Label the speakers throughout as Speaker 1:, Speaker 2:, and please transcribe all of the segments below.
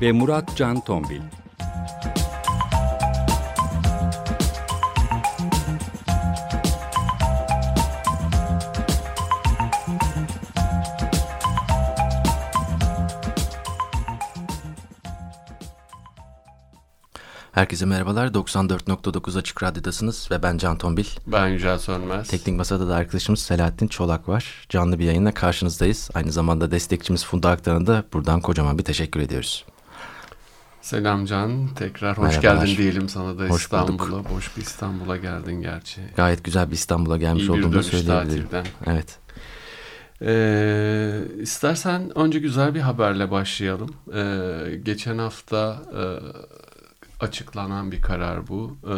Speaker 1: ve Murat Can Tombil.
Speaker 2: Herkese merhabalar. 94.9 Açık Radyo'dasınız ve ben Can Tombil.
Speaker 3: Ben Yücel Sönmez.
Speaker 2: Teknik Masa'da da arkadaşımız Selahattin Çolak var. Canlı bir yayınla karşınızdayız. Aynı zamanda destekçimiz Funda Aktan'a da buradan kocaman bir teşekkür ediyoruz.
Speaker 3: Selam Can. Tekrar hoş
Speaker 2: Merhabalar.
Speaker 3: geldin diyelim sana da
Speaker 2: Hoş
Speaker 3: İstanbul'a. Boş bir İstanbul'a geldin gerçi.
Speaker 2: Gayet güzel bir İstanbul'a gelmiş
Speaker 3: İyi
Speaker 2: olduğumu söyleyebilirim.
Speaker 3: tatilden.
Speaker 2: Evet.
Speaker 3: Ee, istersen önce güzel bir haberle başlayalım. Ee, geçen hafta e, açıklanan bir karar bu. Ee,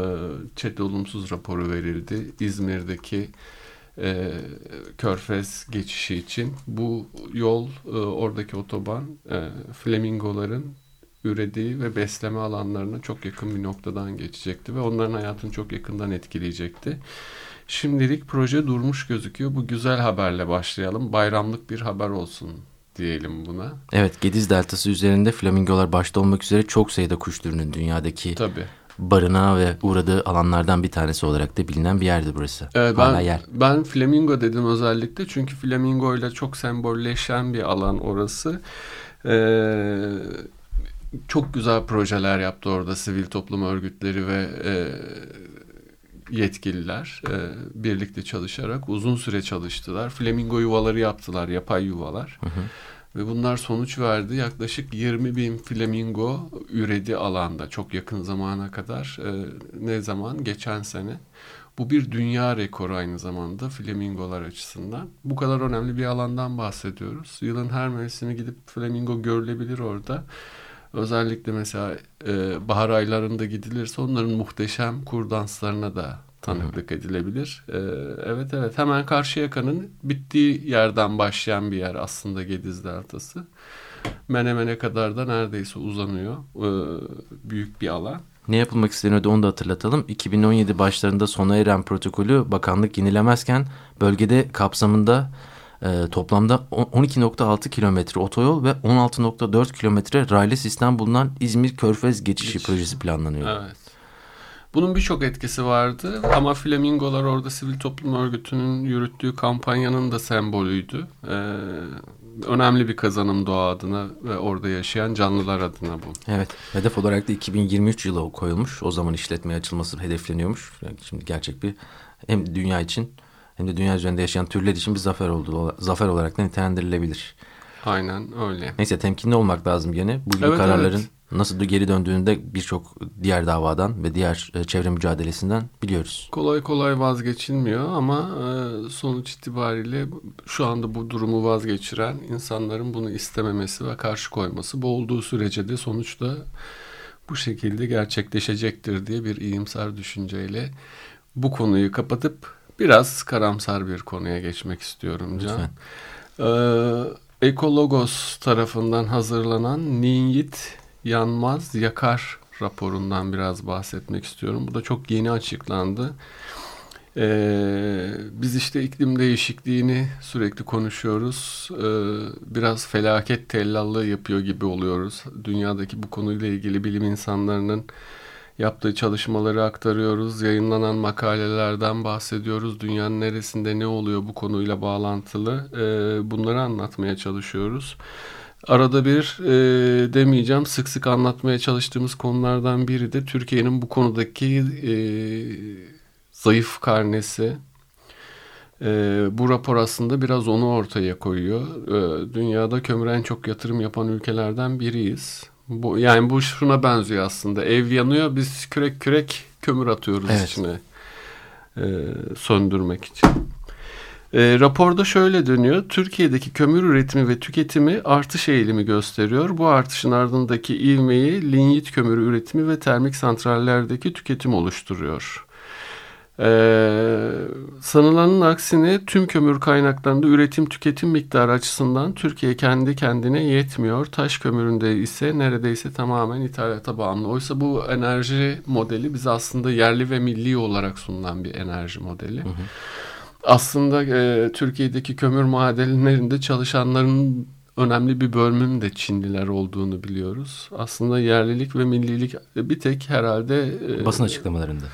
Speaker 3: ÇED olumsuz raporu verildi. İzmir'deki e, Körfez geçişi için. Bu yol, e, oradaki otoban, e, flamingoların ürediği ve besleme alanlarına çok yakın bir noktadan geçecekti ve onların hayatını çok yakından etkileyecekti. Şimdilik proje durmuş gözüküyor. Bu güzel haberle başlayalım. Bayramlık bir haber olsun diyelim buna.
Speaker 2: Evet Gediz Deltası üzerinde flamingolar başta olmak üzere çok sayıda kuş türünün dünyadaki
Speaker 3: Tabii.
Speaker 2: barınağı ve uğradığı alanlardan bir tanesi olarak da bilinen bir yerdi burası.
Speaker 3: Evet,
Speaker 2: Hala
Speaker 3: ben,
Speaker 2: yer.
Speaker 3: ben flamingo dedim özellikle çünkü flamingo ile çok sembolleşen bir alan orası. Ee, çok güzel projeler yaptı orada sivil toplum örgütleri ve e, yetkililer e, birlikte çalışarak uzun süre çalıştılar. Flamingo yuvaları yaptılar, yapay yuvalar. Ve bunlar sonuç verdi. Yaklaşık 20 bin flamingo üredi alanda çok yakın zamana kadar. E, ne zaman? Geçen sene. Bu bir dünya rekoru aynı zamanda flamingolar açısından. Bu kadar önemli bir alandan bahsediyoruz. Yılın her mevsimi gidip flamingo görülebilir orada. Özellikle mesela e, bahar aylarında gidilirse onların muhteşem kur danslarına da tanıklık edilebilir. E, evet evet hemen Karşıyaka'nın bittiği yerden başlayan bir yer aslında Gediz Deltası. Menemen'e kadar da neredeyse uzanıyor. E, büyük bir alan.
Speaker 2: Ne yapılmak isteniyordu onu da hatırlatalım. 2017 başlarında sona eren protokolü bakanlık yenilemezken bölgede kapsamında e, toplamda on- 12.6 kilometre otoyol ve 16.4 kilometre raylı sistem bulunan İzmir Körfez geçişi
Speaker 3: Geçiş.
Speaker 2: projesi planlanıyor.
Speaker 3: Evet. Bunun birçok etkisi vardı ama flamingolar orada sivil toplum örgütünün yürüttüğü kampanyanın da sembolüydü. Ee, önemli bir kazanım doğa adına ve orada yaşayan canlılar adına bu.
Speaker 2: Evet. Hedef olarak da 2023 yılı koyulmuş. O zaman işletmeye açılması hedefleniyormuş. Yani şimdi gerçek bir hem dünya için hem de dünya üzerinde yaşayan türler için bir zafer oldu. Zafer olarak da nitelendirilebilir.
Speaker 3: Aynen öyle.
Speaker 2: Neyse temkinli olmak lazım gene. Bu gibi
Speaker 3: Evet,
Speaker 2: kararların
Speaker 3: evet.
Speaker 2: nasıl geri döndüğünü de birçok diğer davadan ve diğer e, çevre mücadelesinden biliyoruz.
Speaker 3: Kolay kolay vazgeçilmiyor ama e, sonuç itibariyle şu anda bu durumu vazgeçiren insanların bunu istememesi ve karşı koyması. Bu olduğu sürece de sonuçta bu şekilde gerçekleşecektir diye bir iyimser düşünceyle bu konuyu kapatıp biraz karamsar bir konuya geçmek istiyorum Can.
Speaker 2: Lütfen.
Speaker 3: Ee, Ekologos tarafından hazırlanan Ninyit Yanmaz Yakar raporundan biraz bahsetmek istiyorum. Bu da çok yeni açıklandı. Ee, biz işte iklim değişikliğini sürekli konuşuyoruz. Ee, biraz felaket tellallığı yapıyor gibi oluyoruz. Dünyadaki bu konuyla ilgili bilim insanlarının yaptığı çalışmaları aktarıyoruz. Yayınlanan makalelerden bahsediyoruz. Dünyanın neresinde ne oluyor bu konuyla bağlantılı. Ee, bunları anlatmaya çalışıyoruz. Arada bir e, demeyeceğim sık sık anlatmaya çalıştığımız konulardan biri de Türkiye'nin bu konudaki e, zayıf karnesi. E, bu rapor aslında biraz onu ortaya koyuyor. E, dünyada kömüre en çok yatırım yapan ülkelerden biriyiz. Bu, yani bu şuna benziyor aslında. Ev yanıyor biz kürek kürek kömür atıyoruz
Speaker 2: Evet.
Speaker 3: içine. E, söndürmek için. E, raporda şöyle dönüyor. Türkiye'deki kömür üretimi ve tüketimi artış eğilimi gösteriyor. Bu artışın ardındaki ivmeyi linyit kömürü üretimi ve termik santrallerdeki tüketim oluşturuyor. Ee, sanılanın aksine tüm kömür kaynaklarında üretim tüketim miktarı açısından Türkiye kendi kendine yetmiyor. Taş kömüründe ise neredeyse tamamen ithalata bağımlı. Oysa bu enerji modeli bize aslında yerli ve milli olarak sunulan bir enerji modeli. Hı hı. Aslında e, Türkiye'deki kömür madenlerinde çalışanların önemli bir bölümünün de Çinliler olduğunu biliyoruz. Aslında yerlilik ve millilik bir tek herhalde...
Speaker 2: E, Basın açıklamalarında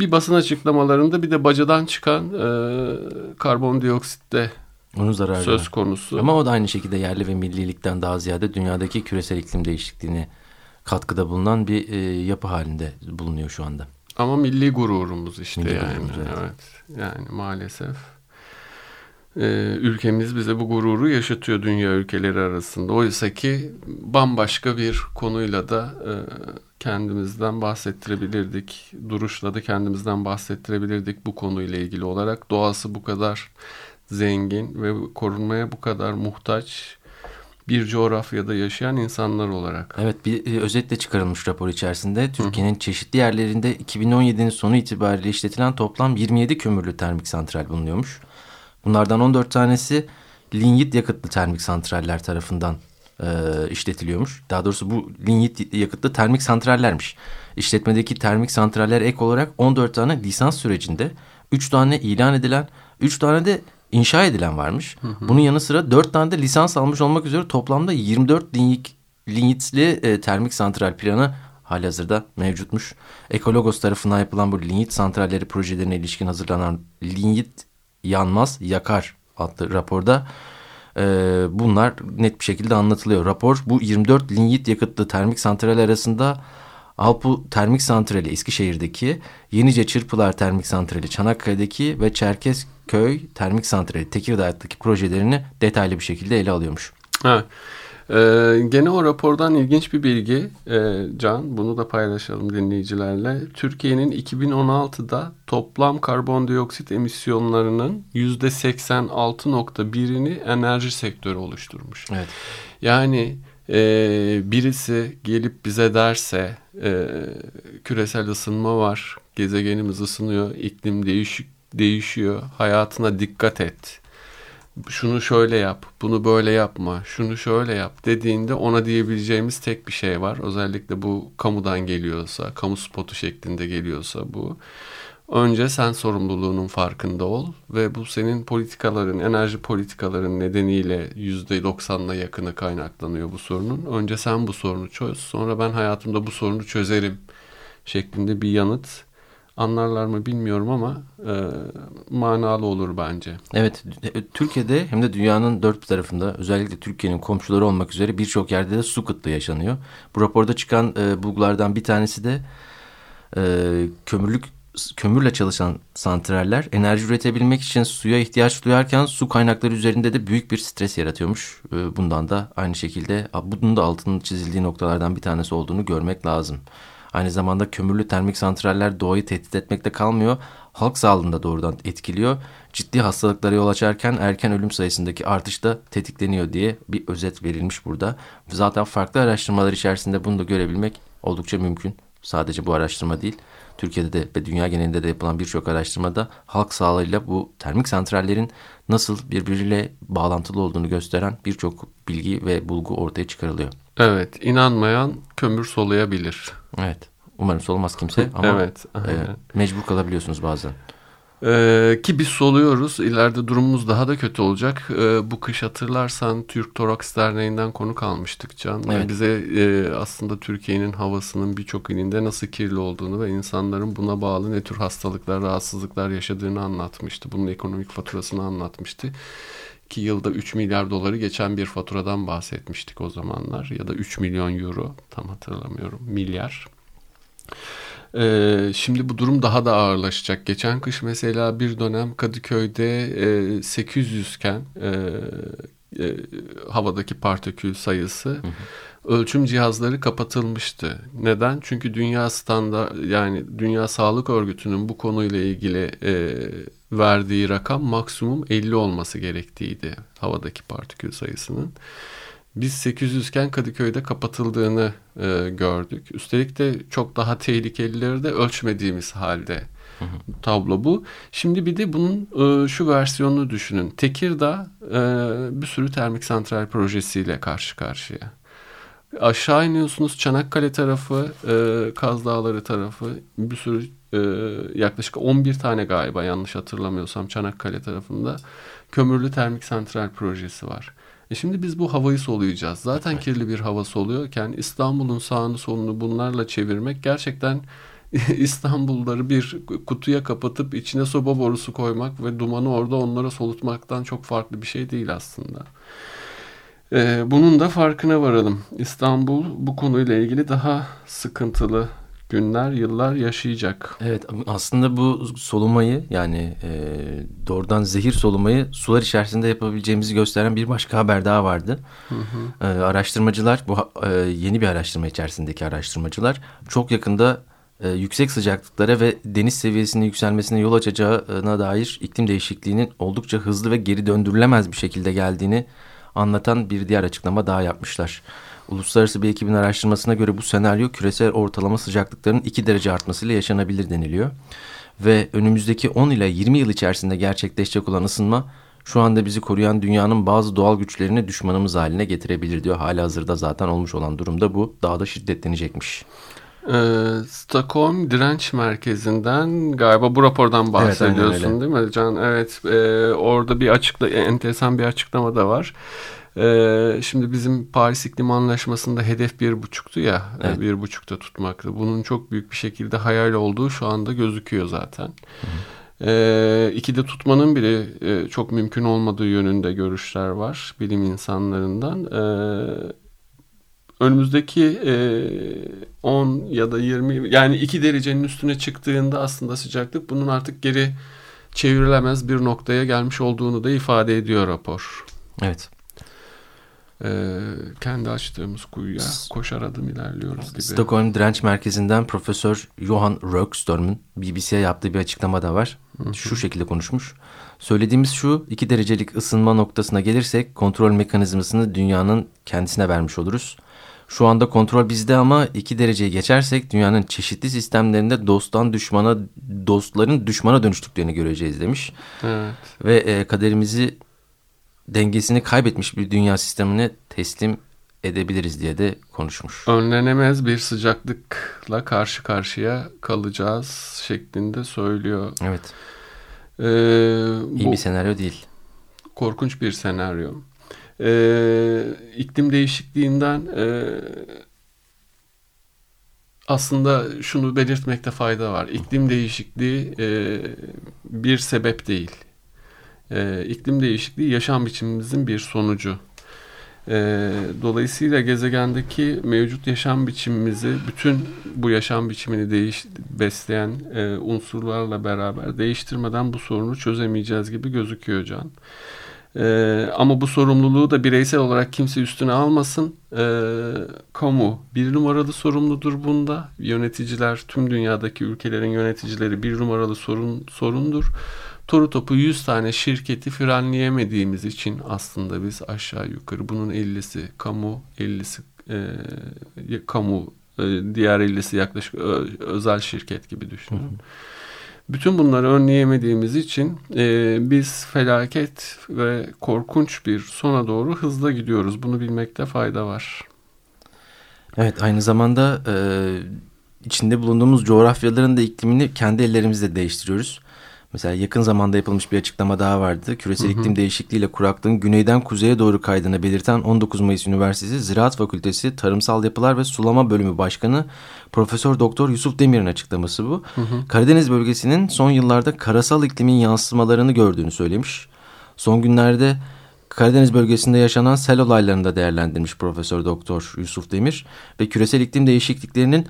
Speaker 3: bir basın açıklamalarında bir de bacadan çıkan e, karbondioksitte onun zararı söz konusu.
Speaker 2: Ama o da aynı şekilde yerli ve millilikten daha ziyade dünyadaki küresel iklim değişikliğine katkıda bulunan bir e, yapı halinde bulunuyor şu anda.
Speaker 3: Ama milli gururumuz işte milli yani. Gururumuz, evet. evet. Yani maalesef ülkemiz bize bu gururu yaşatıyor dünya ülkeleri arasında. Oysa ki bambaşka bir konuyla da e, kendimizden bahsettirebilirdik. Duruşla da kendimizden bahsettirebilirdik bu konuyla ilgili olarak. Doğası bu kadar zengin ve korunmaya bu kadar muhtaç bir coğrafyada yaşayan insanlar olarak.
Speaker 2: Evet bir e, özetle çıkarılmış rapor içerisinde Türkiye'nin çeşitli yerlerinde 2017'nin sonu itibariyle işletilen toplam 27 kömürlü termik santral bulunuyormuş. Bunlardan 14 tanesi linyit yakıtlı termik santraller tarafından e, işletiliyormuş. Daha doğrusu bu linyit yakıtlı termik santrallermiş. İşletmedeki termik santraller ek olarak 14 tane lisans sürecinde 3 tane ilan edilen 3 tane de inşa edilen varmış. Hı hı. Bunun yanı sıra 4 tane de lisans almış olmak üzere toplamda 24 linyit, linyitli e, termik santral planı halihazırda mevcutmuş. Ekologos tarafından yapılan bu linyit santralleri projelerine ilişkin hazırlanan linyit yanmaz yakar adlı raporda e, bunlar net bir şekilde anlatılıyor. Rapor bu 24 linyit yakıtlı termik santral arasında Alpu Termik Santrali Eskişehir'deki, Yenice Çırpılar Termik Santrali Çanakkale'deki ve Çerkezköy Termik Santrali Tekirdağ'daki projelerini detaylı bir şekilde ele alıyormuş.
Speaker 3: Evet. Ee, gene o rapordan ilginç bir bilgi e, Can. Bunu da paylaşalım dinleyicilerle. Türkiye'nin 2016'da toplam karbondioksit emisyonlarının %86.1'ini enerji sektörü oluşturmuş. Evet. Yani e, birisi gelip bize derse e, küresel ısınma var, gezegenimiz ısınıyor, iklim değişik değişiyor, hayatına dikkat et şunu şöyle yap, bunu böyle yapma, şunu şöyle yap dediğinde ona diyebileceğimiz tek bir şey var. Özellikle bu kamudan geliyorsa, kamu spotu şeklinde geliyorsa bu. Önce sen sorumluluğunun farkında ol ve bu senin politikaların, enerji politikaların nedeniyle yüzde doksanla yakını kaynaklanıyor bu sorunun. Önce sen bu sorunu çöz, sonra ben hayatımda bu sorunu çözerim şeklinde bir yanıt anlarlar mı bilmiyorum ama e, manalı olur bence.
Speaker 2: Evet, e, Türkiye'de hem de dünyanın dört tarafında özellikle Türkiye'nin komşuları olmak üzere birçok yerde de su kıtlığı yaşanıyor. Bu raporda çıkan e, bulgulardan bir tanesi de e, kömürlük kömürle çalışan santraller enerji üretebilmek için suya ihtiyaç duyarken su kaynakları üzerinde de büyük bir stres yaratıyormuş. E, bundan da aynı şekilde bunun da altının çizildiği noktalardan bir tanesi olduğunu görmek lazım. Aynı zamanda kömürlü termik santraller doğayı tehdit etmekte kalmıyor. Halk sağlığında doğrudan etkiliyor. Ciddi hastalıklara yol açarken erken ölüm sayısındaki artış da tetikleniyor diye bir özet verilmiş burada. Zaten farklı araştırmalar içerisinde bunu da görebilmek oldukça mümkün. Sadece bu araştırma değil. Türkiye'de de ve dünya genelinde de yapılan birçok araştırmada halk sağlığıyla bu termik santrallerin nasıl birbiriyle bağlantılı olduğunu gösteren birçok bilgi ve bulgu ortaya çıkarılıyor.
Speaker 3: Evet, inanmayan kömür solayabilir.
Speaker 2: Evet. Umarım solmaz kimse ama evet, e, mecbur kalabiliyorsunuz bazen.
Speaker 3: Ee, ki biz soluyoruz. İleride durumumuz daha da kötü olacak. Ee, bu kış hatırlarsan Türk Toraks Derneği'nden konu kalmıştık Can. Evet. Bize e, aslında Türkiye'nin havasının birçok ilinde nasıl kirli olduğunu ve insanların buna bağlı ne tür hastalıklar, rahatsızlıklar yaşadığını anlatmıştı. Bunun ekonomik faturasını anlatmıştı. Ki yılda 3 milyar doları geçen bir faturadan bahsetmiştik o zamanlar. Ya da 3 milyon euro tam hatırlamıyorum milyar. Ee, şimdi bu durum daha da ağırlaşacak. Geçen kış mesela bir dönem Kadıköy'de e, 800 iken e, e, havadaki partikül sayısı hı hı. ölçüm cihazları kapatılmıştı. Neden? Çünkü dünya standart yani Dünya Sağlık Örgütü'nün bu konuyla ilgili e, verdiği rakam maksimum 50 olması gerektiğiydi havadaki partikül sayısının. Biz 800 iken Kadıköy'de kapatıldığını e, gördük. Üstelik de çok daha tehlikelileri de ölçmediğimiz halde tablo bu. Şimdi bir de bunun e, şu versiyonunu düşünün. Tekirdağ e, bir sürü termik santral projesiyle karşı karşıya. Aşağı iniyorsunuz Çanakkale tarafı, e, Kaz Dağları tarafı bir sürü e, yaklaşık 11 tane galiba yanlış hatırlamıyorsam Çanakkale tarafında kömürlü termik santral projesi var. E şimdi biz bu havayı soluyacağız. Zaten kirli bir hava soluyorken İstanbul'un sağını solunu bunlarla çevirmek gerçekten İstanbulları bir kutuya kapatıp içine soba borusu koymak ve dumanı orada onlara solutmaktan çok farklı bir şey değil aslında. Ee, bunun da farkına varalım. İstanbul bu konuyla ilgili daha sıkıntılı günler, yıllar yaşayacak.
Speaker 2: Evet aslında bu solumayı yani e, doğrudan zehir solumayı sular içerisinde yapabileceğimizi gösteren bir başka haber daha vardı. Hı hı. E, araştırmacılar bu e, yeni bir araştırma içerisindeki araştırmacılar çok yakında e, yüksek sıcaklıklara ve deniz seviyesinin yükselmesine yol açacağına dair iklim değişikliğinin oldukça hızlı ve geri döndürülemez bir şekilde geldiğini anlatan bir diğer açıklama daha yapmışlar. Uluslararası bir ekibin araştırmasına göre bu senaryo küresel ortalama sıcaklıkların 2 derece artmasıyla yaşanabilir deniliyor. Ve önümüzdeki 10 ile 20 yıl içerisinde gerçekleşecek olan ısınma şu anda bizi koruyan dünyanın bazı doğal güçlerini düşmanımız haline getirebilir diyor. Hala hazırda zaten olmuş olan durumda bu daha da şiddetlenecekmiş.
Speaker 3: Ee, Stockholm Direnç Merkezi'nden galiba bu rapordan bahsediyorsun evet, değil mi Can? Evet e, orada bir açıkla enteresan bir açıklama da var. E, şimdi bizim Paris İklim Anlaşması'nda hedef bir buçuktu ya evet. bir buçukta tutmaktı. Bunun çok büyük bir şekilde hayal olduğu şu anda gözüküyor zaten. Hı. E, ikide tutmanın bile e, çok mümkün olmadığı yönünde görüşler var bilim insanlarından. E, önümüzdeki e, 10 ya da 20 yani 2 derecenin üstüne çıktığında aslında sıcaklık bunun artık geri çevrilemez bir noktaya gelmiş olduğunu da ifade ediyor rapor.
Speaker 2: Evet.
Speaker 3: Ee, kendi açtığımız kuyuya koşar adım ilerliyoruz gibi.
Speaker 2: Stockholm Direnç Merkezi'nden Profesör Johan Rökstorm'un BBC'ye yaptığı bir açıklama da var. Hı hı. Şu şekilde konuşmuş. Söylediğimiz şu, iki derecelik ısınma noktasına gelirsek kontrol mekanizmasını dünyanın kendisine vermiş oluruz. Şu anda kontrol bizde ama iki dereceyi geçersek dünyanın çeşitli sistemlerinde dosttan düşmana, dostların düşmana dönüştüklerini göreceğiz demiş.
Speaker 3: Evet.
Speaker 2: Ve e, kaderimizi dengesini kaybetmiş bir dünya sistemine teslim edebiliriz diye de konuşmuş.
Speaker 3: Önlenemez bir sıcaklıkla karşı karşıya kalacağız şeklinde söylüyor.
Speaker 2: Evet.
Speaker 3: Ee,
Speaker 2: İyi bu, bir senaryo değil.
Speaker 3: Korkunç bir senaryo e, iklim değişikliğinden e, aslında şunu belirtmekte fayda var. İklim değişikliği e, bir sebep değil. E, iklim değişikliği yaşam biçimimizin bir sonucu. E, dolayısıyla gezegendeki mevcut yaşam biçimimizi bütün bu yaşam biçimini değiş besleyen e, unsurlarla beraber değiştirmeden bu sorunu çözemeyeceğiz gibi gözüküyor Can. Ee, ama bu sorumluluğu da bireysel olarak kimse üstüne almasın. Ee, kamu bir numaralı sorumludur bunda. Yöneticiler, tüm dünyadaki ülkelerin yöneticileri bir numaralı sorun sorundur. Toru topu 100 tane şirketi frenleyemediğimiz için aslında biz aşağı yukarı bunun 50'si kamu, 50'si e, kamu, e, diğer 50'si yaklaşık ö, özel şirket gibi düşünün. Bütün bunları önleyemediğimiz için e, biz felaket ve korkunç bir sona doğru hızla gidiyoruz. Bunu bilmekte fayda var.
Speaker 2: Evet aynı zamanda e, içinde bulunduğumuz coğrafyaların da iklimini kendi ellerimizle değiştiriyoruz. Mesela yakın zamanda yapılmış bir açıklama daha vardı. Küresel hı hı. iklim değişikliğiyle kuraklığın güneyden kuzeye doğru kaydığını belirten 19 Mayıs Üniversitesi Ziraat Fakültesi Tarımsal Yapılar ve Sulama Bölümü Başkanı Profesör Doktor Yusuf Demir'in açıklaması bu. Hı hı. Karadeniz bölgesinin son yıllarda karasal iklimin yansımalarını gördüğünü söylemiş. Son günlerde Karadeniz bölgesinde yaşanan sel olaylarını da değerlendirmiş Profesör Doktor Yusuf Demir ve küresel iklim değişikliklerinin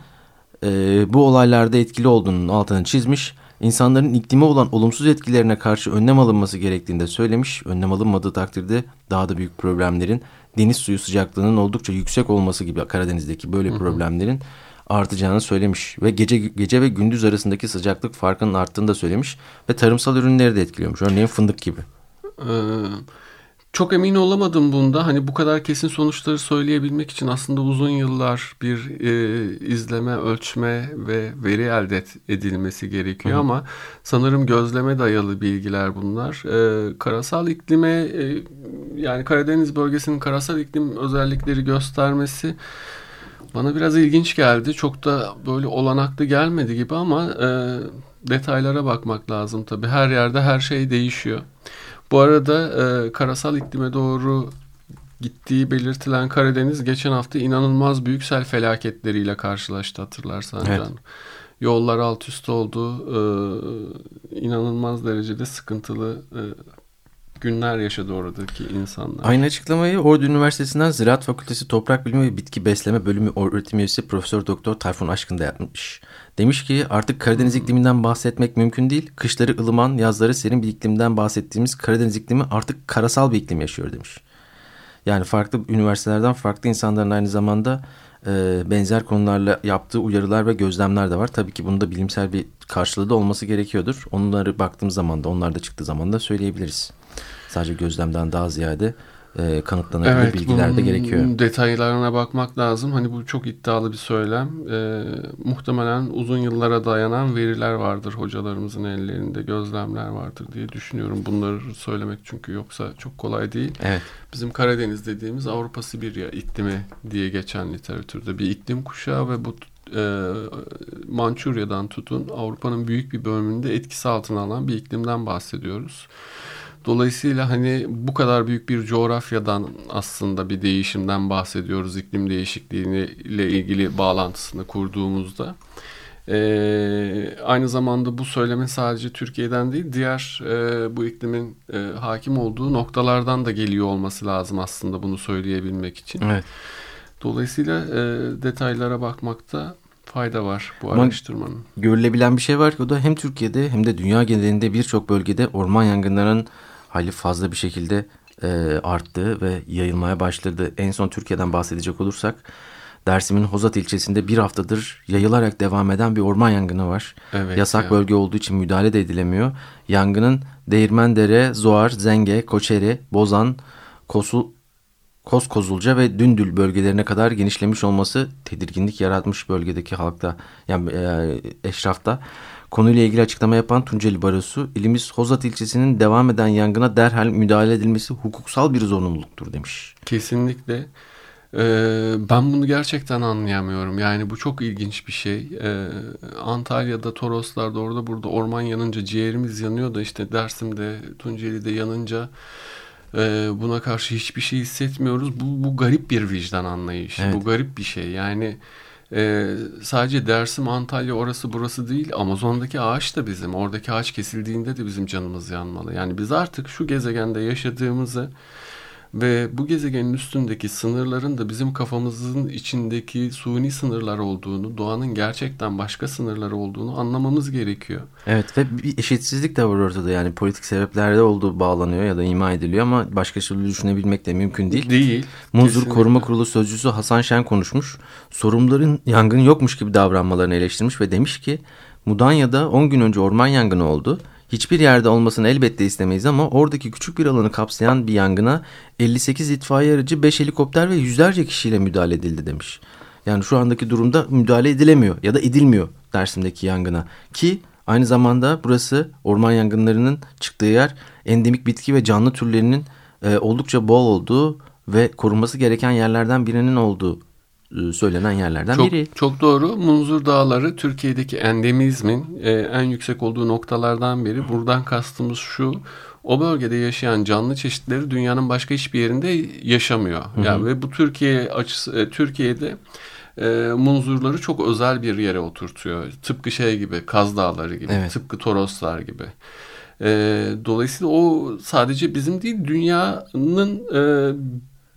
Speaker 2: e, bu olaylarda etkili olduğunun altını çizmiş insanların iklime olan olumsuz etkilerine karşı önlem alınması gerektiğini de söylemiş. Önlem alınmadığı takdirde daha da büyük problemlerin deniz suyu sıcaklığının oldukça yüksek olması gibi Karadeniz'deki böyle problemlerin artacağını söylemiş ve gece gece ve gündüz arasındaki sıcaklık farkının arttığını da söylemiş ve tarımsal ürünleri de etkiliyormuş. Örneğin fındık gibi.
Speaker 3: Ee, çok emin olamadım bunda. Hani bu kadar kesin sonuçları söyleyebilmek için aslında uzun yıllar bir e, izleme, ölçme ve veri elde edilmesi gerekiyor Hı. ama sanırım gözleme dayalı bilgiler bunlar. E, karasal iklime e, yani Karadeniz bölgesinin karasal iklim özellikleri göstermesi bana biraz ilginç geldi. Çok da böyle olanaklı gelmedi gibi ama e, detaylara bakmak lazım tabii. Her yerde her şey değişiyor. Bu arada e, karasal iklime doğru gittiği belirtilen Karadeniz geçen hafta inanılmaz büyük sel felaketleriyle karşılaştı hatırlarsan evet. Can. Yollar alt üst oldu. Ee, inanılmaz derecede sıkıntılı e, günler yaşadı oradaki insanlar.
Speaker 2: Aynı açıklamayı Ordu Üniversitesi'nden Ziraat Fakültesi Toprak Bilimi ve Bitki Besleme Bölümü öğretim üyesi Profesör Doktor Tayfun Aşkın da yapmış. Demiş ki artık Karadeniz hmm. ikliminden bahsetmek mümkün değil. Kışları ılıman, yazları serin bir iklimden bahsettiğimiz Karadeniz iklimi artık karasal bir iklim yaşıyor demiş. Yani farklı üniversitelerden farklı insanların aynı zamanda e, benzer konularla yaptığı uyarılar ve gözlemler de var. Tabii ki bunda bilimsel bir karşılığı da olması gerekiyordur. Onları baktığımız zaman da onlar da çıktığı zaman da söyleyebiliriz. Sadece gözlemden daha ziyade e, kanıtlanabilir evet, bilgiler de gerekiyor.
Speaker 3: Detaylarına bakmak lazım. Hani bu çok iddialı bir söylem. E, muhtemelen uzun yıllara dayanan veriler vardır hocalarımızın ellerinde, gözlemler vardır diye düşünüyorum. Bunları söylemek çünkü yoksa çok kolay değil.
Speaker 2: Evet.
Speaker 3: Bizim Karadeniz dediğimiz Avrupa Sibirya iklimi diye geçen literatürde bir iklim kuşağı ve bu e, Mançurya'dan tutun Avrupa'nın büyük bir bölümünde etkisi altına alan bir iklimden bahsediyoruz. Dolayısıyla hani bu kadar büyük bir coğrafyadan aslında bir değişimden bahsediyoruz iklim değişikliğiyle ilgili bağlantısını kurduğumuzda. Ee, aynı zamanda bu söyleme sadece Türkiye'den değil diğer e, bu iklimin e, hakim olduğu noktalardan da geliyor olması lazım aslında bunu söyleyebilmek için.
Speaker 2: Evet.
Speaker 3: Dolayısıyla e, detaylara bakmakta fayda var bu Ama araştırmanın.
Speaker 2: Görülebilen bir şey var ki o da hem Türkiye'de hem de dünya genelinde birçok bölgede orman yangınlarının hali fazla bir şekilde e, arttı ve yayılmaya başladı. En son Türkiye'den bahsedecek olursak Dersim'in Hozat ilçesinde bir haftadır yayılarak devam eden bir orman yangını var.
Speaker 3: Evet
Speaker 2: Yasak
Speaker 3: ya.
Speaker 2: bölge olduğu için müdahale de edilemiyor. Yangının Değirmendere, Zoar, Zenge, Koçeri, Bozan, Kosul, Koskozulca ve Dündül bölgelerine kadar genişlemiş olması tedirginlik yaratmış bölgedeki halkta yani e, eşrafta. Konuyla ilgili açıklama yapan Tunceli Barosu, ilimiz Hozat ilçesinin devam eden yangına derhal müdahale edilmesi hukuksal bir zorunluluktur demiş.
Speaker 3: Kesinlikle. Ee, ben bunu gerçekten anlayamıyorum. Yani bu çok ilginç bir şey. Ee, Antalya'da, Toroslar'da, orada burada orman yanınca ciğerimiz yanıyor da işte Dersim'de, Tunceli'de yanınca e, buna karşı hiçbir şey hissetmiyoruz. Bu, bu garip bir vicdan anlayışı. Evet. Bu garip bir şey. Yani ee, sadece Dersim, Antalya orası burası değil. Amazon'daki ağaç da bizim. Oradaki ağaç kesildiğinde de bizim canımız yanmalı. Yani biz artık şu gezegende yaşadığımızı ve bu gezegenin üstündeki sınırların da bizim kafamızın içindeki suni sınırlar olduğunu, doğanın gerçekten başka sınırları olduğunu anlamamız gerekiyor.
Speaker 2: Evet ve bir eşitsizlik de var ortada yani politik sebeplerde olduğu bağlanıyor ya da ima ediliyor ama başka türlü düşünebilmek de mümkün değil.
Speaker 3: Değil.
Speaker 2: Munzur kesinlikle. Koruma Kurulu Sözcüsü Hasan Şen konuşmuş. Sorumluların yangın yokmuş gibi davranmalarını eleştirmiş ve demiş ki Mudanya'da 10 gün önce orman yangını oldu. Hiçbir yerde olmasını elbette istemeyiz ama oradaki küçük bir alanı kapsayan bir yangına 58 itfaiye aracı, 5 helikopter ve yüzlerce kişiyle müdahale edildi demiş. Yani şu andaki durumda müdahale edilemiyor ya da edilmiyor Dersim'deki yangına. Ki aynı zamanda burası orman yangınlarının çıktığı yer endemik bitki ve canlı türlerinin e, oldukça bol olduğu ve korunması gereken yerlerden birinin olduğu söylenen yerlerden
Speaker 3: çok,
Speaker 2: biri.
Speaker 3: Çok doğru. Munzur Dağları Türkiye'deki endemizmin e, en yüksek olduğu noktalardan biri. Buradan kastımız şu. O bölgede yaşayan canlı çeşitleri dünyanın başka hiçbir yerinde yaşamıyor. Hı hı. Yani ve bu Türkiye açısı e, Türkiye'de e, munzurları çok özel bir yere oturtuyor. Tıpkı şey gibi Kaz Dağları gibi, evet. tıpkı Toroslar gibi. E, dolayısıyla o sadece bizim değil dünyanın e,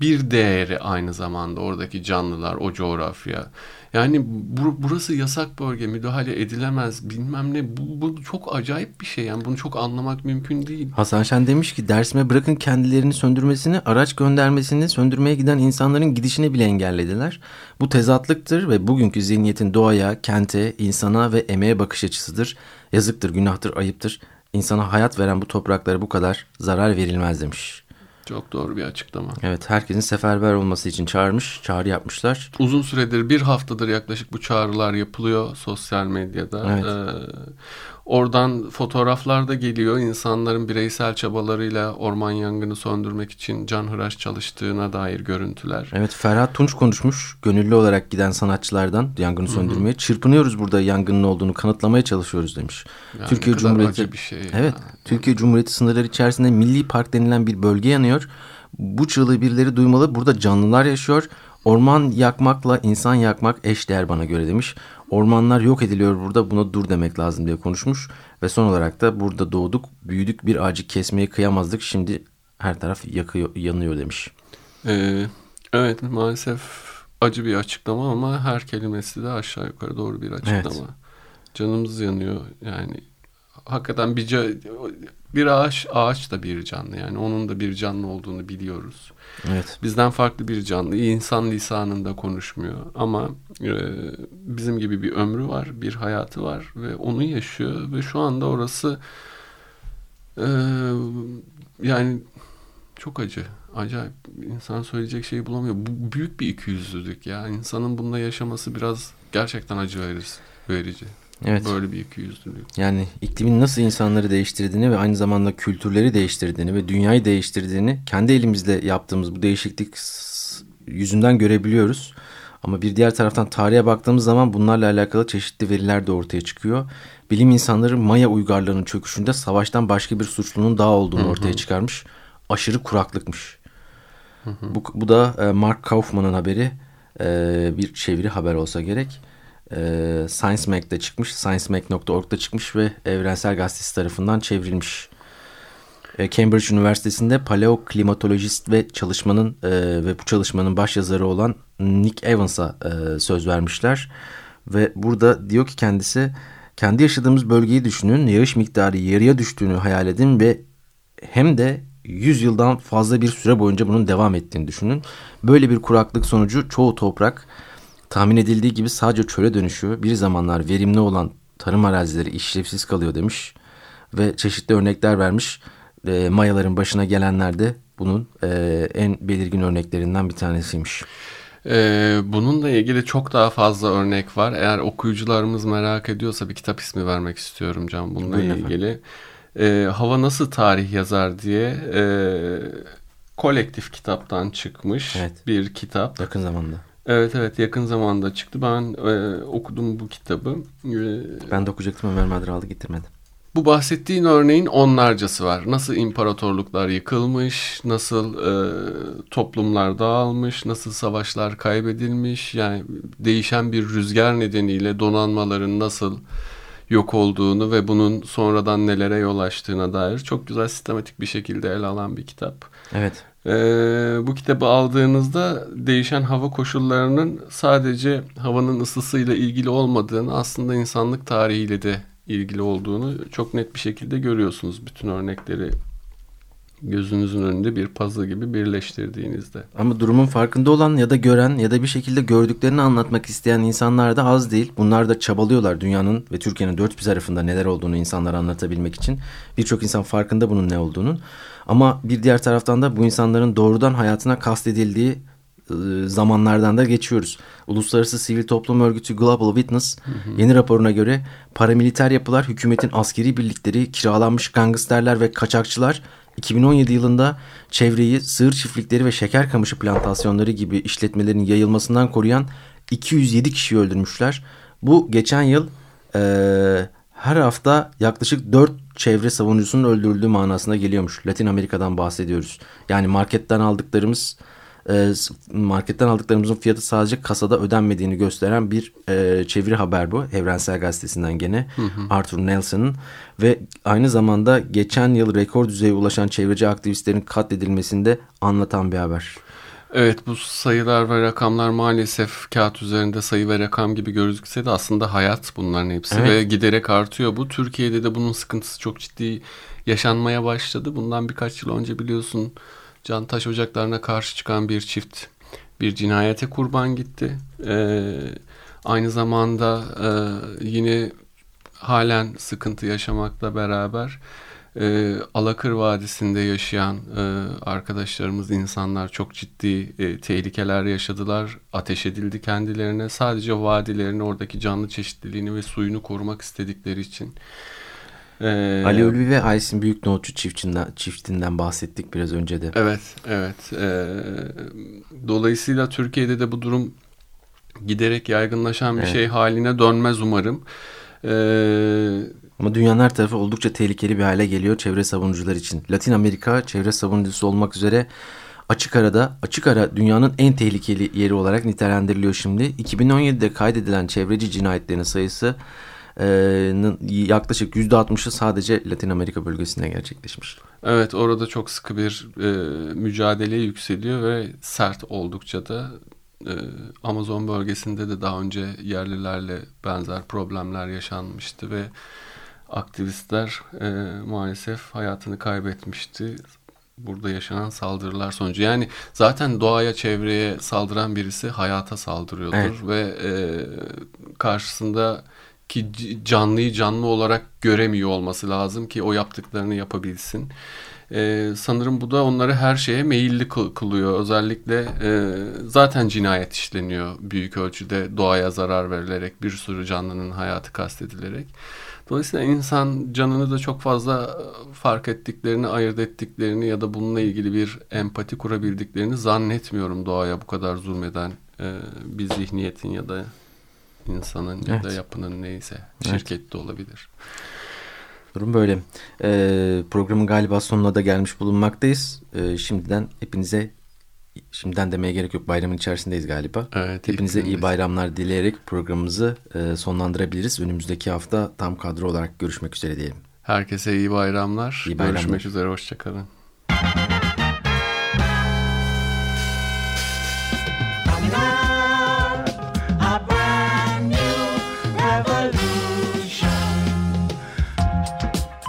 Speaker 3: bir değeri aynı zamanda oradaki canlılar, o coğrafya. Yani bu, burası yasak bölge müdahale edilemez bilmem ne bu, bu çok acayip bir şey yani bunu çok anlamak mümkün değil.
Speaker 2: Hasan Şen demiş ki dersime bırakın kendilerini söndürmesini araç göndermesini söndürmeye giden insanların gidişini bile engellediler. Bu tezatlıktır ve bugünkü zihniyetin doğaya, kente, insana ve emeğe bakış açısıdır. Yazıktır, günahtır, ayıptır. İnsana hayat veren bu topraklara bu kadar zarar verilmez demiş.
Speaker 3: Çok doğru bir açıklama.
Speaker 2: Evet herkesin seferber olması için çağırmış, çağrı yapmışlar.
Speaker 3: Uzun süredir bir haftadır yaklaşık bu çağrılar yapılıyor sosyal medyada.
Speaker 2: Evet.
Speaker 3: Ee, oradan fotoğraflar da geliyor. İnsanların bireysel çabalarıyla orman yangını söndürmek için canhıraş çalıştığına dair görüntüler.
Speaker 2: Evet Ferhat Tunç konuşmuş. Gönüllü olarak giden sanatçılardan yangını söndürmeye. Çırpınıyoruz burada yangının olduğunu kanıtlamaya çalışıyoruz demiş.
Speaker 3: Yani
Speaker 2: Türkiye Cumhuriyeti
Speaker 3: bir şey.
Speaker 2: Evet.
Speaker 3: ya.
Speaker 2: Türkiye Cumhuriyeti sınırları içerisinde Milli Park denilen bir bölge yanıyor. Bu çığlığı birileri duymalı. Burada canlılar yaşıyor. Orman yakmakla insan yakmak eşdeğer bana göre demiş. Ormanlar yok ediliyor burada buna dur demek lazım diye konuşmuş. Ve son olarak da burada doğduk, büyüdük bir ağacı kesmeye kıyamazdık. Şimdi her taraf yakıyor, yanıyor demiş.
Speaker 3: Ee, evet maalesef acı bir açıklama ama her kelimesi de aşağı yukarı doğru bir açıklama.
Speaker 2: Evet.
Speaker 3: Canımız yanıyor yani hakikaten bir bir ağaç ağaç da bir canlı yani onun da bir canlı olduğunu biliyoruz.
Speaker 2: Evet.
Speaker 3: Bizden farklı bir canlı insan lisanında konuşmuyor ama e, bizim gibi bir ömrü var bir hayatı var ve onu yaşıyor ve şu anda orası e, yani çok acı. Acayip. İnsan söyleyecek şeyi bulamıyor. Bu büyük bir ikiyüzlülük ya. İnsanın bununla yaşaması biraz gerçekten acı verir, verici.
Speaker 2: Evet.
Speaker 3: Böyle bir ikiyüzlülük.
Speaker 2: Yani iklimin nasıl insanları değiştirdiğini ve aynı zamanda kültürleri değiştirdiğini ve dünyayı değiştirdiğini kendi elimizle yaptığımız bu değişiklik yüzünden görebiliyoruz. Ama bir diğer taraftan tarihe baktığımız zaman bunlarla alakalı çeşitli veriler de ortaya çıkıyor. Bilim insanları Maya uygarlığının çöküşünde savaştan başka bir suçlunun daha olduğunu ortaya çıkarmış. Aşırı kuraklıkmış. Bu, bu da e, Mark Kaufman'ın haberi e, bir çeviri haber olsa gerek. E, Science Mag'de çıkmış, sciencemag.org'da çıkmış ve Evrensel Gazetesi tarafından çevrilmiş. E, Cambridge Üniversitesi'nde paleoklimatolojist ve çalışmanın e, ve bu çalışmanın başyazarı olan Nick Evans'a e, söz vermişler. Ve burada diyor ki kendisi kendi yaşadığımız bölgeyi düşünün, yağış miktarı yarıya düştüğünü hayal edin ve hem de 100 yıldan fazla bir süre boyunca bunun devam ettiğini düşünün. Böyle bir kuraklık sonucu çoğu toprak tahmin edildiği gibi sadece çöle dönüşüyor. Bir zamanlar verimli olan tarım arazileri işlevsiz kalıyor demiş. Ve çeşitli örnekler vermiş. E, Mayaların başına gelenler de bunun e, en belirgin örneklerinden bir tanesiymiş.
Speaker 3: Ee, bununla ilgili çok daha fazla örnek var. Eğer okuyucularımız merak ediyorsa bir kitap ismi vermek istiyorum Can bununla
Speaker 2: Buyurun efendim.
Speaker 3: ilgili. Ee, Hava Nasıl Tarih Yazar diye e, kolektif kitaptan çıkmış
Speaker 2: Evet.
Speaker 3: bir kitap.
Speaker 2: Yakın zamanda.
Speaker 3: Evet evet yakın zamanda çıktı. Ben e, okudum bu kitabı. Ee,
Speaker 2: Ben de okuyacaktım Ömer Madra aldı getirmedi.
Speaker 3: bu bahsettiğin örneğin onlarcası var. Nasıl imparatorluklar yıkılmış, nasıl e, toplumlar dağılmış, nasıl savaşlar kaybedilmiş. Yani değişen bir rüzgar nedeniyle donanmaların nasıl yok olduğunu ve bunun sonradan nelere yol açtığına dair çok güzel sistematik bir şekilde ele alan bir kitap.
Speaker 2: Evet.
Speaker 3: Ee, bu kitabı aldığınızda değişen hava koşullarının sadece havanın ısısıyla ilgili olmadığını aslında insanlık tarihiyle de ilgili olduğunu çok net bir şekilde görüyorsunuz. Bütün örnekleri gözünüzün önünde bir puzzle gibi birleştirdiğinizde.
Speaker 2: Ama durumun farkında olan ya da gören ya da bir şekilde gördüklerini anlatmak isteyen insanlar da az değil. Bunlar da çabalıyorlar dünyanın ve Türkiye'nin dört bir tarafında neler olduğunu insanlara anlatabilmek için. Birçok insan farkında bunun ne olduğunun. Ama bir diğer taraftan da bu insanların doğrudan hayatına kastedildiği e, zamanlardan da geçiyoruz. Uluslararası Sivil Toplum Örgütü Global Witness yeni raporuna göre paramiliter yapılar, hükümetin askeri birlikleri, kiralanmış gangsterler ve kaçakçılar 2017 yılında çevreyi sığır çiftlikleri ve şeker kamışı plantasyonları gibi işletmelerin yayılmasından koruyan 207 kişiyi öldürmüşler. Bu geçen yıl eee, her hafta yaklaşık 4 çevre savunucusunun öldürüldüğü manasına geliyormuş. Latin Amerika'dan bahsediyoruz. Yani marketten aldıklarımız e, marketten aldıklarımızın fiyatı sadece kasada ödenmediğini gösteren bir e, çeviri haber bu. Evrensel Gazetesi'nden gene Arthur Nelson'ın ve aynı zamanda geçen yıl rekor düzeye ulaşan çevreci aktivistlerin katledilmesini de anlatan bir haber.
Speaker 3: Evet bu sayılar ve rakamlar maalesef kağıt üzerinde sayı ve rakam gibi gözükse de aslında hayat bunların hepsi evet. ve giderek artıyor bu. Türkiye'de de bunun sıkıntısı çok ciddi yaşanmaya başladı. Bundan birkaç yıl önce biliyorsun can taş ocaklarına karşı çıkan bir çift bir cinayete kurban gitti. Ee, aynı zamanda e, yine halen sıkıntı yaşamakla beraber e, Alakır Vadisi'nde yaşayan e, arkadaşlarımız, insanlar çok ciddi e, tehlikeler yaşadılar. Ateş edildi kendilerine. Sadece vadilerin oradaki canlı çeşitliliğini ve suyunu korumak istedikleri için.
Speaker 2: Ee, Ali Ulvi ve Aysin Büyük Nohutçu çiftinden, çiftinden bahsettik biraz önce de.
Speaker 3: Evet, evet. E, dolayısıyla Türkiye'de de bu durum giderek yaygınlaşan bir evet. şey haline dönmez umarım.
Speaker 2: Evet ama dünyanın her tarafı oldukça tehlikeli bir hale geliyor çevre savunucular için. Latin Amerika çevre savunucusu olmak üzere açık arada açık ara dünyanın en tehlikeli yeri olarak nitelendiriliyor şimdi. 2017'de kaydedilen çevreci cinayetlerin sayısı yaklaşık %60'ı sadece Latin Amerika bölgesinde gerçekleşmiş.
Speaker 3: Evet orada çok sıkı bir e, mücadele yükseliyor ve sert oldukça da e, Amazon bölgesinde de daha önce yerlilerle benzer problemler yaşanmıştı ve aktivistler e, maalesef hayatını kaybetmişti. Burada yaşanan saldırılar sonucu. Yani zaten doğaya, çevreye saldıran birisi hayata saldırıyordur evet. ve e, karşısında ki canlıyı canlı olarak göremiyor olması lazım ki o yaptıklarını yapabilsin. Ee, sanırım bu da onları her şeye meyilli kılıyor. Özellikle e, zaten cinayet işleniyor büyük ölçüde doğaya zarar verilerek bir sürü canlının hayatı kastedilerek. Dolayısıyla insan canını da çok fazla e, fark ettiklerini, ayırt ettiklerini ya da bununla ilgili bir empati kurabildiklerini zannetmiyorum doğaya bu kadar zulmeden e, bir zihniyetin ya da insanın evet. ya da yapının neyse şirkette evet. olabilir.
Speaker 2: Durum böyle. Ee, programın galiba sonuna da gelmiş bulunmaktayız. Ee, şimdiden hepinize Şimdiden demeye gerek yok bayramın içerisindeyiz galiba. Evet. Hepinize iyi bayramlar dileyerek programımızı e, sonlandırabiliriz. Önümüzdeki hafta tam kadro olarak görüşmek üzere diyelim.
Speaker 3: Herkese iyi bayramlar. İyi bayramlar. Görüşmek üzere hoşçakalın.